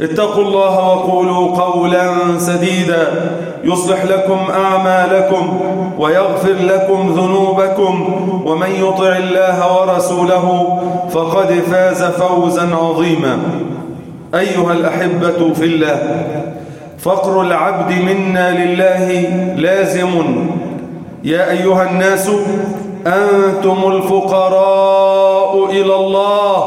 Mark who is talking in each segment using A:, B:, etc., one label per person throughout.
A: اتقوا الله وقولوا قولا سديدا يصلح لكم أعمالكم ويغفر لكم ذنوبكم ومن يطع الله ورسوله فقد فاز فوزا عظيما أيها الأحبة في الله فقر العبد منا لله لازم يا أيها الناس أنتم الفقراء إلى الله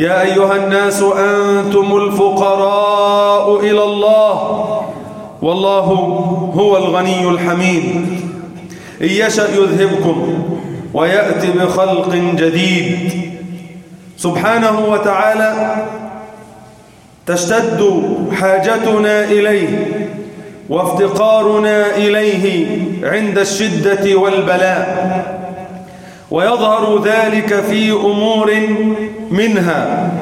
A: يا أيها الناس أنتم الفقراء إلى الله والله هو الغني الحميد إن يشأ يذهبكم ويأتي بخلق جديد سبحانه وتعالى تشتد حاجتنا إليه وافتقارنا إليه عند الشدة والبلاء ويظهر ذلك في أمور منها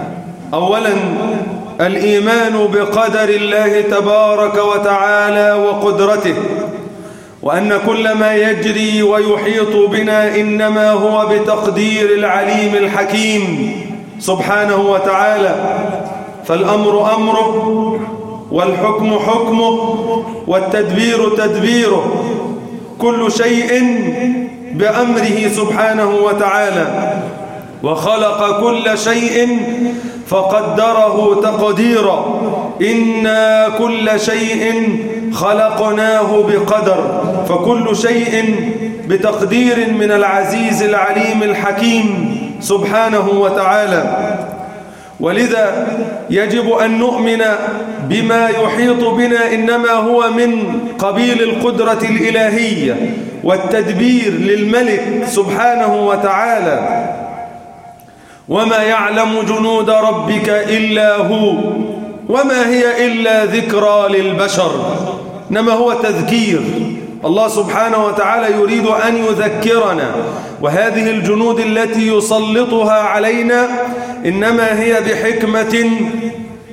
A: أولا الإيمان بقدر الله تبارك وتعالى وقدرته وأن كل ما يجري ويحيط بنا إنما هو بتقدير العليم الحكيم سبحانه وتعالى فالأمر أمره والحكم حكمه والتدبير تدبيره كل شيء بأمره سبحانه وتعالى وخلق كل شيء فقدره تقديرا إنا كل شيء خلقناه بقدر فكل شيء بتقدير من العزيز العليم الحكيم سبحانه وتعالى ولذا يجب أن نؤمن بما يحيط بنا إنما هو من قبيل القدرة الإلهية والتدبير للملك سبحانه وتعالى وما يعلم جنود ربك إلا هو وما هي إلا ذكرى للبشر نما هو تذكير الله سبحانه وتعالى يريد أن يذكرنا وهذه الجنود التي يسلطها علينا إنما هي بحكمة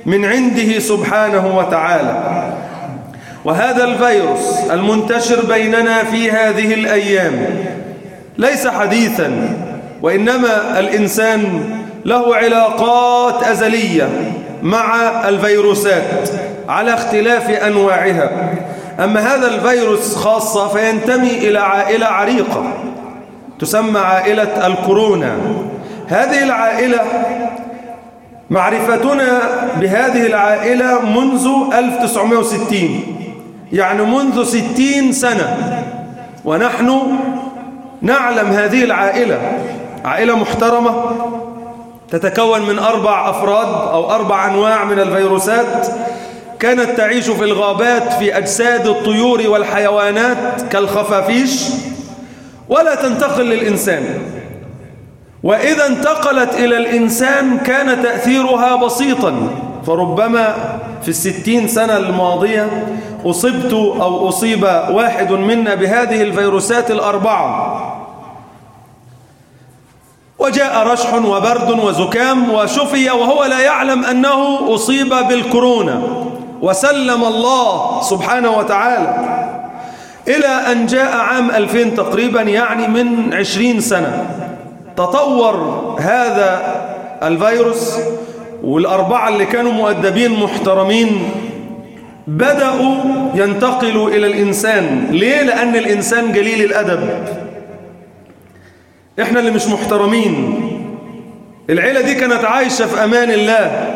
A: من عنده سبحانه وتعالى وهذا الفيروس المنتشر بيننا في هذه الأيام ليس حديثا وإنما الإنسان له علاقات أزلية مع الفيروسات على اختلاف أنواعها أما هذا الفيروس خاصة فينتمي إلى عائلة عريقة تسمى عائلة الكورونا هذه العائلة معرفتنا بهذه العائلة منذ 1960 يعني منذ ستين سنة ونحن نعلم هذه العائلة عائلة محترمة تتكون من أربع أفراد أو أربع أنواع من الفيروسات كانت تعيش في الغابات في أجساد الطيور والحيوانات كالخفافيش ولا تنتقل للإنسان وإذا انتقلت إلى الإنسان كان تأثيرها بسيطا فربما في الستين سنة الماضية أصبت أو أصيب واحد منا بهذه الفيروسات الأربعة وجاء رشح وبرد وزكام وشفي وهو لا يعلم أنه أصيب بالكورونا وسلم الله سبحانه وتعالى إلى أن جاء عام 2000 تقريبا يعني من 20 سنة تطور هذا الفيروس والأربعة اللي كانوا مؤدبين محترمين بدأوا ينتقلوا إلى الإنسان ليه؟ لأن الإنسان جليل الأدب إحنا اللي مش محترمين العيلة دي كانت عايشة في أمان الله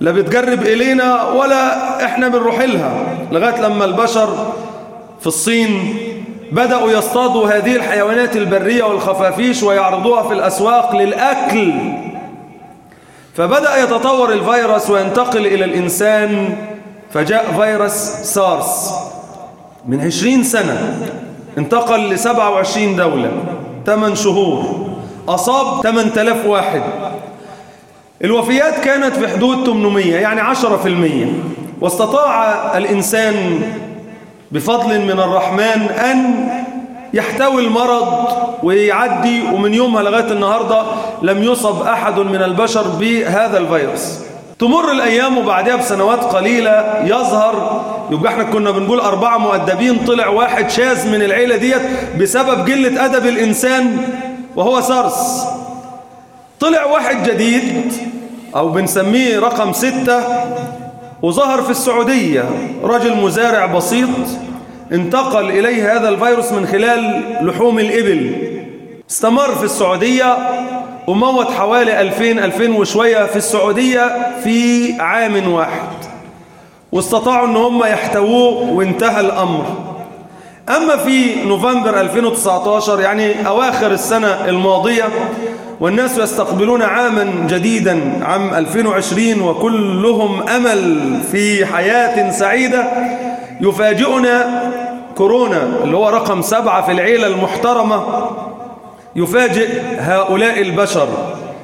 A: لا بتجرب إلينا ولا إحنا بنروح لها لغاية لما البشر في الصين بدأوا يصطادوا هذه الحيوانات البرية والخفافيش ويعرضوها في الأسواق للأكل فبدأ يتطور الفيروس وينتقل إلى الإنسان فجاء فيروس سارس من 20 سنة انتقل ل 27 دولة ثمان شهور أصاب 8000 واحد الوفيات كانت في حدود 800 يعني 10% واستطاع الإنسان بفضل من الرحمن أن يحتوي المرض ويعدي ومن يومها لغاية النهاردة لم يصب أحد من البشر بهذا الفيروس تمر الأيام وبعدها بسنوات قليلة يظهر يبقى احنا كنا بنقول أربعة مؤدبين طلع واحد شاذ من العيلة ديت بسبب قلة أدب الإنسان وهو سارس طلع واحد جديد أو بنسميه رقم ستة وظهر في السعودية رجل مزارع بسيط انتقل إليه هذا الفيروس من خلال لحوم الإبل استمر في السعودية وموت حوالي 2000 2000 وشوية في السعودية في عام واحد واستطاعوا ان هم يحتووه وانتهى الامر اما في نوفمبر 2019 يعني اواخر السنة الماضية والناس يستقبلون عاما جديدا عام 2020 وكلهم امل في حياة سعيدة يفاجئنا كورونا اللي هو رقم سبعة في العيلة المحترمة يفاجئ هؤلاء البشر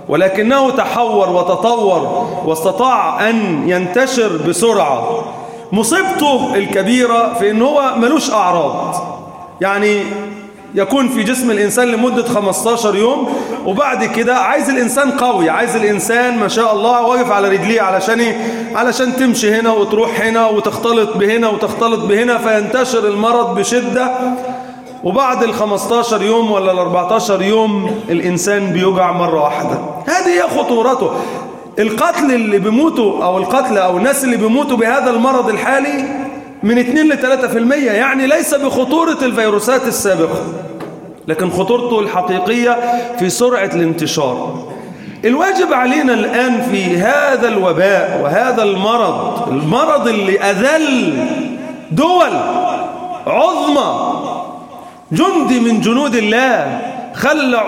A: ولكنه تحور وتطور واستطاع أن ينتشر بسرعة مصيبته الكبيرة في أنه هو ملوش أعراض يعني يكون في جسم الإنسان لمدة 15 يوم وبعد كده عايز الإنسان قوي عايز الإنسان ما شاء الله واقف على رجليه علشان علشان تمشي هنا وتروح هنا وتختلط بهنا وتختلط بهنا فينتشر المرض بشدة وبعد ال 15 يوم ولا ال 14 يوم الانسان بيوجع مره واحده هذه هي خطورته القتل اللي بيموتوا او القتل او الناس اللي بيموتوا بهذا المرض الحالي من 2 ل 3% يعني ليس بخطوره الفيروسات السابقه لكن خطورته الحقيقيه في سرعه الانتشار الواجب علينا الآن في هذا الوباء وهذا المرض المرض اللي أذل دول عظمى جندي من جنود الله خلى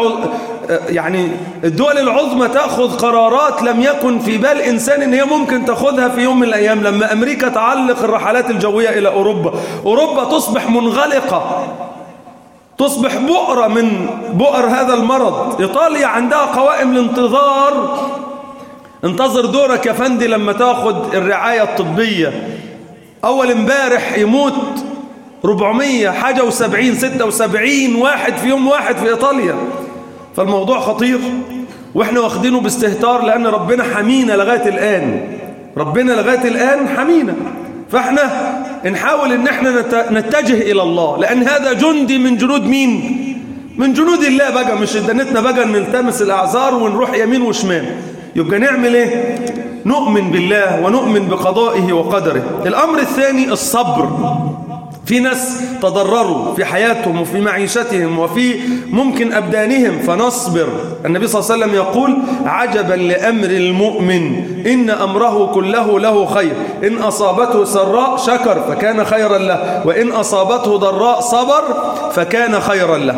A: يعني الدول العظمى تأخذ قرارات لم يكن في بال إنسان إن هي ممكن تأخذها في يوم من الأيام لما أمريكا تعلق الرحلات الجوية إلى أوروبا أوروبا تصبح منغلقة تصبح بؤرة من بؤر هذا المرض إيطاليا عندها قوائم الانتظار انتظر دورك يا فندي لما تاخذ الرعاية الطبية أول امبارح يموت 400 حاجة و70 76 واحد في يوم واحد في إيطاليا فالموضوع خطير وإحنا واخدينه باستهتار لأن ربنا حمينا لغاية الآن ربنا لغاية الآن حمينا فإحنا نحاول إن إحنا نتجه إلى الله لأن هذا جندي من جنود مين؟ من جنود الله بقى مش دنتنا بقى نلتمس الأعذار ونروح يمين وشمال يبقى نعمل إيه؟ نؤمن بالله ونؤمن بقضائه وقدره الأمر الثاني الصبر في ناس تضرروا في حياتهم وفي معيشتهم وفي ممكن أبدانهم فنصبر النبي صلى الله عليه وسلم يقول عجبا لأمر المؤمن إن أمره كله له خير إن أصابته سراء شكر فكان خيرا له وإن أصابته ضراء صبر فكان خيرا له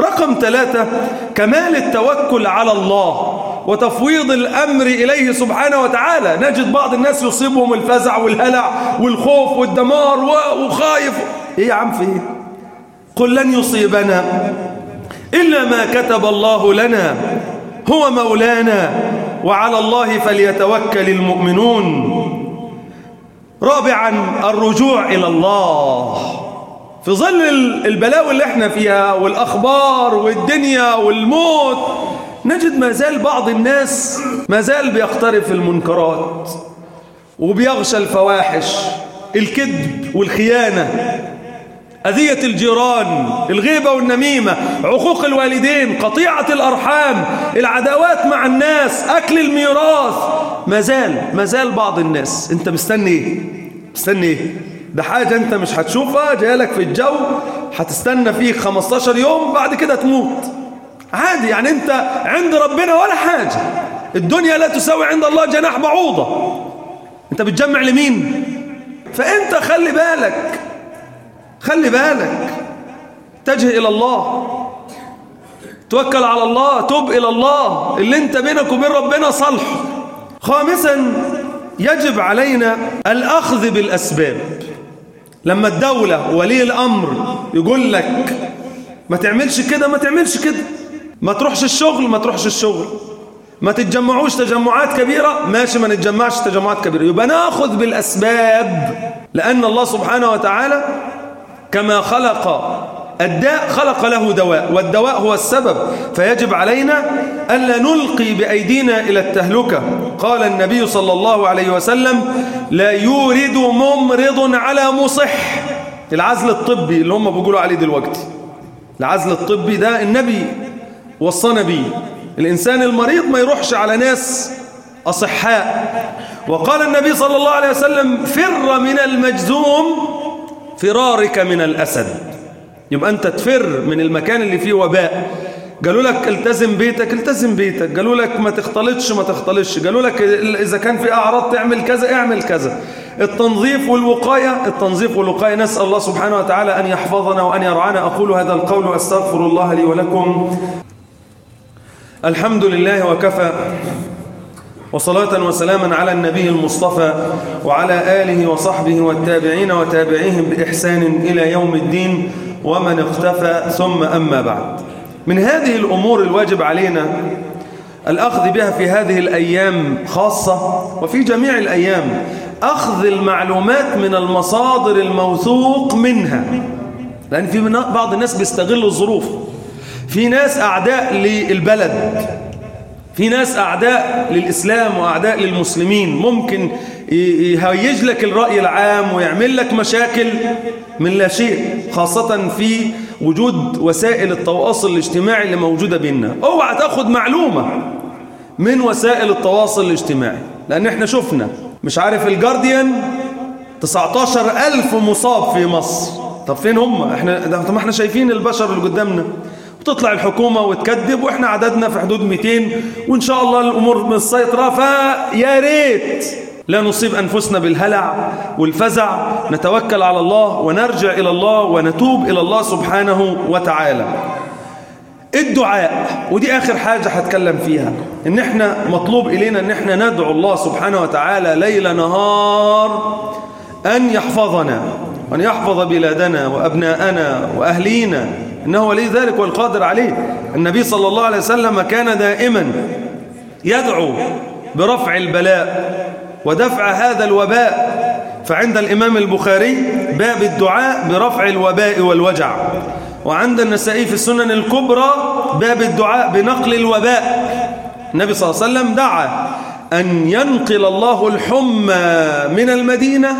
A: رقم ثلاثة كمال التوكل على الله وتفويض الأمر إليه سبحانه وتعالى نجد بعض الناس يصيبهم الفزع والهلع والخوف والدمار وخايف إيه يا عم في إيه قل لن يصيبنا إلا ما كتب الله لنا هو مولانا وعلى الله فليتوكل المؤمنون رابعا الرجوع إلى الله في ظل البلاوي اللي احنا فيها والأخبار والدنيا والموت نجد ما زال بعض الناس ما زال بيقترف المنكرات وبيغشى الفواحش الكذب والخيانة أذية الجيران الغيبة والنميمة عقوق الوالدين قطيعة الأرحام العداوات مع الناس أكل الميراث ما زال ما زال بعض الناس أنت مستني إيه مستني إيه ده حاجة أنت مش هتشوفها جايلك في الجو هتستنى فيك 15 يوم بعد كده تموت عادي يعني انت عند ربنا ولا حاجة الدنيا لا تساوي عند الله جناح بعوضة انت بتجمع لمين فانت خلي بالك خلي بالك تجه الى الله توكل على الله توب الى الله اللي انت بينك وبين ربنا صلح خامسا يجب علينا الاخذ بالاسباب لما الدولة ولي الامر يقول لك ما تعملش كده ما تعملش كده ما تروحش الشغل ما تروحش الشغل ما تتجمعوش تجمعات كبيرة ماشي ما نتجمعش تجمعات كبيرة يبقى ناخذ بالأسباب لأن الله سبحانه وتعالى كما خلق الداء خلق له دواء والدواء هو السبب فيجب علينا ألا نلقي بأيدينا إلى التهلكة قال النبي صلى الله عليه وسلم لا يورد ممرض على مصح العزل الطبي اللي هم بيقولوا عليه دلوقتي العزل الطبي ده النبي وصانا بيه الإنسان المريض ما يروحش على ناس أصحاء وقال النبي صلى الله عليه وسلم فر من المجزوم فرارك من الأسد يبقى أنت تفر من المكان اللي فيه وباء قالوا لك التزم بيتك التزم بيتك قالوا لك ما تختلطش ما تختلطش قالوا لك إذا كان في أعراض تعمل كذا اعمل كذا التنظيف والوقاية التنظيف والوقاية نسأل الله سبحانه وتعالى أن يحفظنا وأن يرعانا أقول هذا القول وأستغفر الله لي ولكم الحمد لله وكفى وصلاة وسلاما على النبي المصطفى وعلى آله وصحبه والتابعين وتابعيهم بإحسان إلى يوم الدين ومن اختفى ثم أما بعد من هذه الأمور الواجب علينا الأخذ بها في هذه الأيام خاصة وفي جميع الأيام أخذ المعلومات من المصادر الموثوق منها لأن في بعض الناس بيستغلوا الظروف في ناس أعداء للبلد في ناس أعداء للإسلام وأعداء للمسلمين ممكن يهيج لك الرأي العام ويعمل لك مشاكل من لا شيء خاصة في وجود وسائل التواصل الاجتماعي اللي موجودة بيننا اوعى تاخد معلومة من وسائل التواصل الاجتماعي لأن احنا شفنا مش عارف الجارديان 19 ألف مصاب في مصر طب فين هم احنا طب احنا شايفين البشر اللي قدامنا وتطلع الحكومة وتكذب وإحنا عددنا في حدود 200 وإن شاء الله الأمور مسيطرة فيا ريت لا نصيب أنفسنا بالهلع والفزع نتوكل على الله ونرجع إلى الله ونتوب إلى الله سبحانه وتعالى الدعاء ودي آخر حاجة هتكلم فيها إن إحنا مطلوب إلينا إن إحنا ندعو الله سبحانه وتعالى ليل نهار أن يحفظنا وأن يحفظ بلادنا وأبناءنا وأهلينا إنه ولي ذلك والقادر عليه النبي صلى الله عليه وسلم كان دائما يدعو برفع البلاء ودفع هذا الوباء فعند الإمام البخاري باب الدعاء برفع الوباء والوجع وعند النسائي في السنن الكبرى باب الدعاء بنقل الوباء النبي صلى الله عليه وسلم دعا أن ينقل الله الحمى من المدينة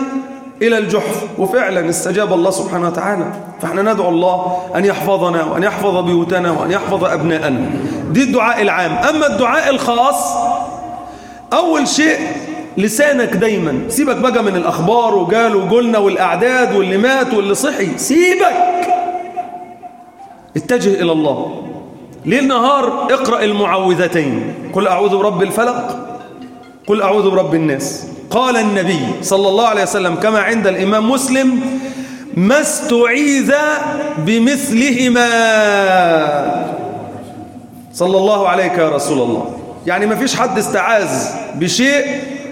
A: إلى الجحف وفعلا استجاب الله سبحانه وتعالى فاحنا ندعو الله أن يحفظنا وأن يحفظ بيوتنا وأن يحفظ أبناءنا دي الدعاء العام أما الدعاء الخاص أول شيء لسانك دايما سيبك بقى من الأخبار وجال وقلنا والأعداد واللي مات واللي صحي سيبك اتجه إلى الله ليل نهار اقرأ المعوذتين قل أعوذ برب الفلق قل أعوذ برب الناس قال النبي صلى الله عليه وسلم كما عند الإمام مسلم ما استعيذ بمثلهما صلى الله عليك يا رسول الله يعني ما فيش حد استعاذ بشيء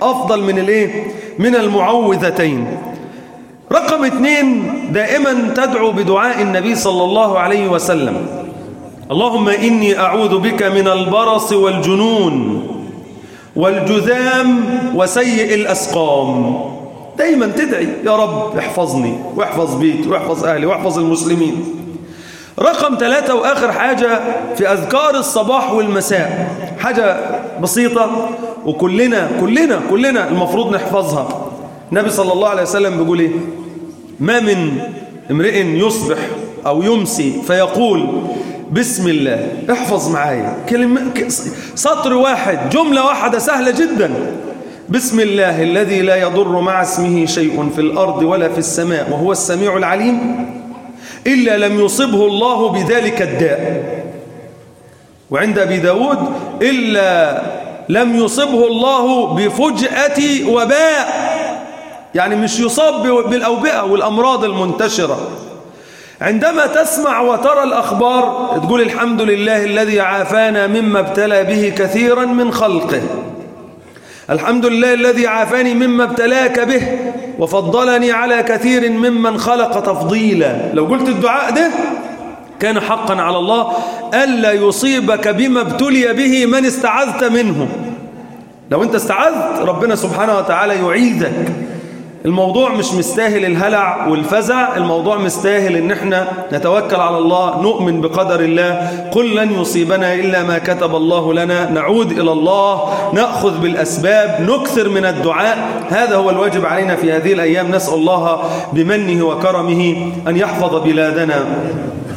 A: أفضل من الإيه؟ من المعوذتين رقم اثنين دائما تدعو بدعاء النبي صلى الله عليه وسلم اللهم إني أعوذ بك من البرص والجنون والجذام وسيء الأسقام دايما تدعي يا رب احفظني واحفظ بيتي واحفظ أهلي واحفظ المسلمين رقم ثلاثة وآخر حاجة في أذكار الصباح والمساء حاجة بسيطة وكلنا كلنا كلنا المفروض نحفظها النبي صلى الله عليه وسلم بيقول إيه ما من امرئ يصبح أو يمسي فيقول بسم الله احفظ معايا كلمة سطر واحد جملة واحدة سهلة جدا بسم الله الذي لا يضر مع اسمه شيء في الأرض ولا في السماء وهو السميع العليم إلا لم يصبه الله بذلك الداء وعند أبي داود إلا لم يصبه الله بفجأة وباء يعني مش يصاب بالأوبئة والأمراض المنتشرة عندما تسمع وترى الأخبار تقول الحمد لله الذي عافانا مما ابتلى به كثيرا من خلقه الحمد لله الذي عافاني مما ابتلاك به وفضلني على كثير ممن خلق تفضيلا لو قلت الدعاء ده كان حقا على الله ألا يصيبك بما ابتلي به من استعذت منه لو انت استعذت ربنا سبحانه وتعالى يعيذك الموضوع مش مستاهل الهلع والفزع الموضوع مستاهل ان احنا نتوكل على الله نؤمن بقدر الله قل لن يصيبنا إلا ما كتب الله لنا نعود إلى الله نأخذ بالأسباب نكثر من الدعاء هذا هو الواجب علينا في هذه الأيام نسأل الله بمنه وكرمه أن يحفظ بلادنا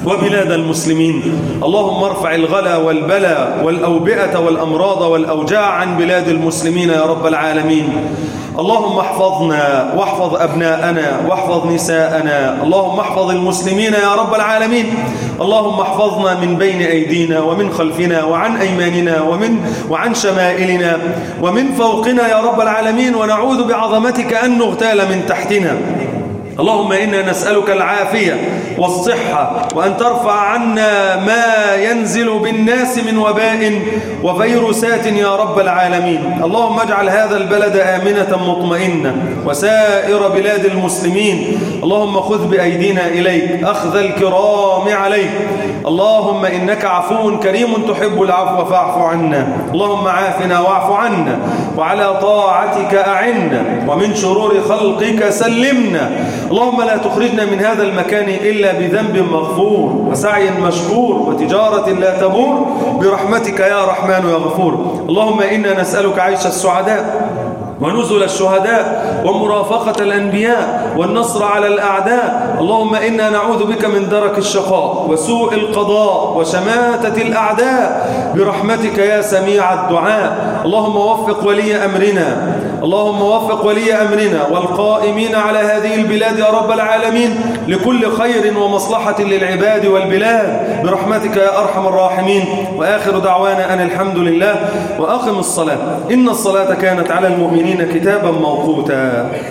A: وبلاد المسلمين اللهم ارفع الغلا والبلا والأوبئة والأمراض والأوجاع عن بلاد المسلمين يا رب العالمين اللهم احفظنا واحفظ أبناءنا واحفظ نساءنا اللهم احفظ المسلمين يا رب العالمين اللهم احفظنا من بين أيدينا ومن خلفنا وعن أيماننا ومن وعن شمائلنا ومن فوقنا يا رب العالمين ونعوذ بعظمتك أن نغتال من تحتنا اللهم إنا نسألك العافية والصحة وأن ترفع عنا ما ينزل بالناس من وباء وفيروسات يا رب العالمين اللهم اجعل هذا البلد آمنة مطمئنة وسائر بلاد المسلمين اللهم خذ بأيدينا إليك أخذ الكرام عليك اللهم إنك عفو كريم تحب العفو فاعف عنا اللهم عافنا واعف عنا وعلى طاعتك أعنا ومن شرور خلقك سلمنا اللهم لا تخرجنا من هذا المكان إلا بذنب مغفور وسعي مشكور وتجارة لا تبور برحمتك يا رحمن يا غفور اللهم إنا نسألك عيش السعداء ونزل الشهداء ومرافقة الأنبياء والنصر على الأعداء اللهم إنا نعوذ بك من درك الشقاء وسوء القضاء وشماتة الأعداء برحمتك يا سميع الدعاء اللهم وفق ولي أمرنا اللهم وفق ولي أمرنا والقائمين على هذه البلاد يا رب العالمين لكل خير ومصلحة للعباد والبلاد برحمتك يا أرحم الراحمين وآخر دعوانا أن الحمد لله وأقم الصلاة إن الصلاة كانت على المؤمنين كتابا موقوتا